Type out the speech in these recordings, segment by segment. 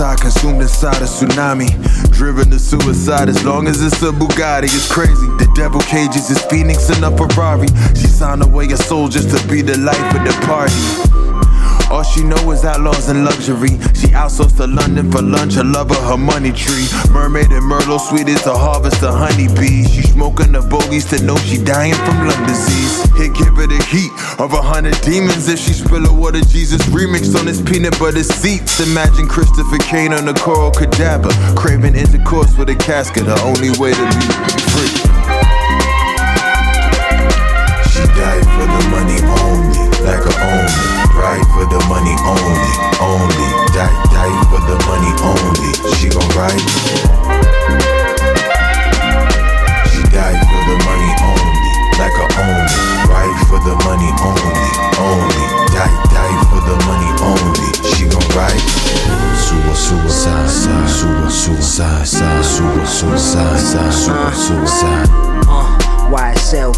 suicide consumed inside a tsunami. Driven to suicide as long as it's a Bugatti. It's crazy. The devil cages his Phoenix in a Ferrari. She signed away her soul just to be the life of the party. All she know is outlaws and luxury. She outsourced to London for lunch. I lover, her, her money tree. Mermaid and Myrtle, sweet as to harvest the honeybees. She smoking the bogeys to know she dying from lung disease. Hit give her the heat of a hundred demons if she spill a water Jesus remix on his peanut butter seats. Imagine Christopher Kane on a coral cadaver, craving intercourse with a casket. Her only way to be free.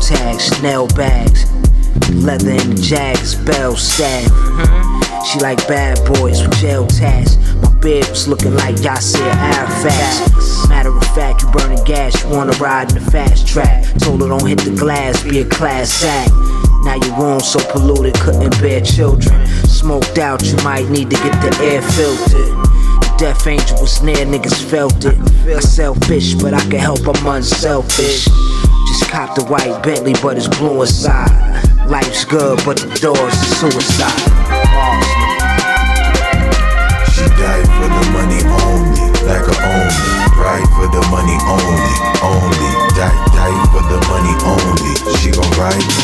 Tags, Chanel bags. Leather in the Jags, bell staff. She like bad boys with jail tats. My bibs looking like Yasser Arafat. Matter of fact, you burning gas, you wanna ride in the fast track. Told her don't hit the glass, be a class act. Now your room so polluted, couldn't bear children. Smoked out, you might need to get the air filtered. Death angel was near, niggas felt it. I selfish, but I can help, I'm unselfish. Just cop the white Bentley, but it's blue inside. Life's good, but the door's to suicide. She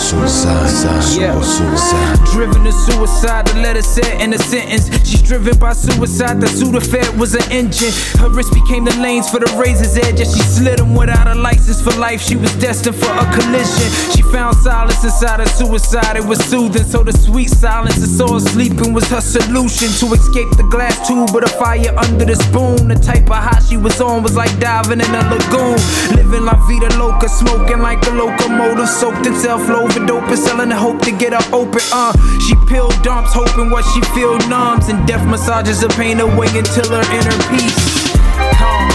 super suicide, super suicide. Driven to suicide, the letter said in a sentence. She's driven by suicide, the Sudafed was an engine. Her wrist became the lanes for the razor's edge, and she slid them without a license for life. She was destined for a collision. She found solace inside of suicide, it was soothing. So the sweet silence of soul sleeping was her solution to escape the glass tube with a fire under the spoon. The type of hot she was on was like diving in a lagoon. Living La Vida Loca, smoking like a locomotive, soaked in dope and selling the hope to get her open. Uh, she peeled dumps, hoping what she feel numbs, and death massages the pain away until her inner peace comes.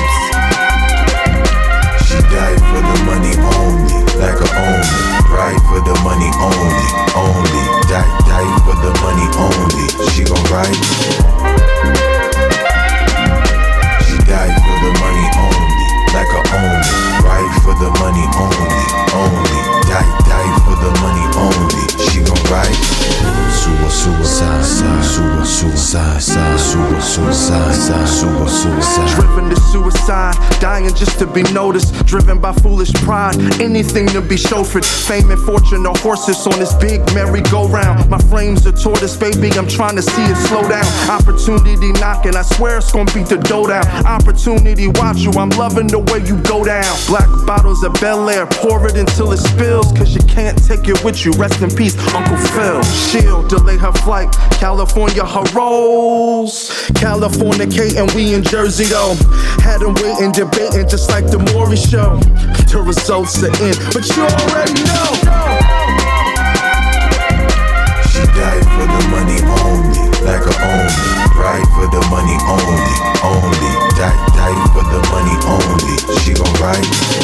She died for the money only, like a omen. Ride for the money only, only. Die, die for the money only. She gon' ride. She died for the money only, like a omen for the money only, only. Suicide, super suicide. Driven to suicide, dying just to be noticed. Driven by foolish pride, anything to be chauffeured. Fame and fortune are horses on this big merry-go-round. My flames a tortoise, baby. I'm trying to see it slow down. Opportunity knocking, I swear it's gonna beat the dough down. Opportunity watch you, I'm loving the way you go down. Black bottles of Belaire, pour it until it spills. Cause you can't take it with you. Rest in peace, Uncle Phil. Shield, delay her flight. California, her rolls. Californicating, we in Jersey, oh. Had them waiting, debating, just like the Maury show. The results are in, but you already know. She died for the money only, like a only. Ride for the money only, only. Died die for the money only. She gon' ride.